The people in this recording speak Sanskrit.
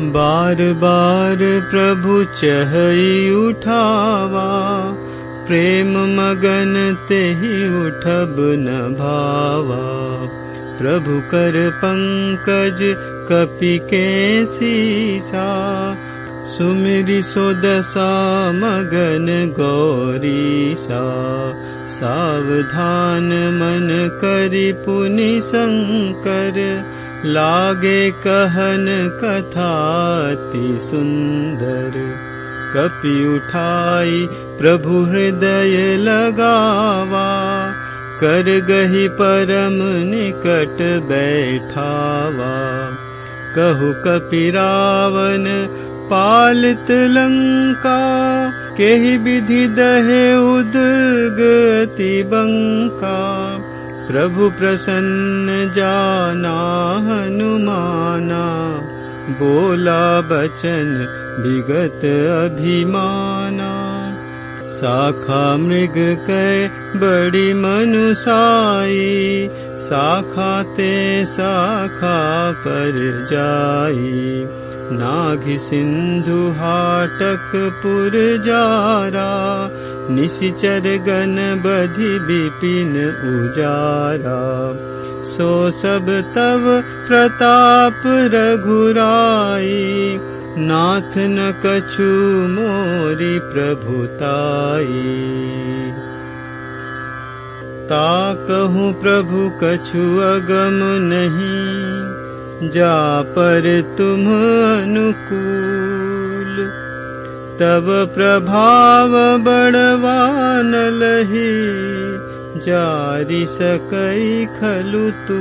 बार बार प्रभु चहई उठावा प्रेम मगन ते उठब न भावा। प्रभु कर पंकज कपि के सीसा सुमिरि दशा मगन गौरीसा सावधान मन करि पुनि शङ्कर लागे कहन कथाति सुन्दर। कपि उठाई प्रभु हृदय लगावा कर गही परम निकट बैठावा। कहु कपि रावण पालित लंका केहि विधि दहे उदुर्गति बंका। प्रभु प्रसन्न जाना हनुमाना। बोला बचन विगत अभिमाना शाखा मृग कै बड़ी मनुसाई शाखा ते शाखा पर जाई। नाघि सिंधु हाटक पुर जारा निशिचर गन बधि विपिन उजारा। सो सब तव प्रताप रघुराई नाथ न कछु मोरी प्रभुताई ता कहूँ प्रभु कछु अगम नहीं जा पर तुम अनुकूल। तब प्रभाव लही जारी सकई खलु तू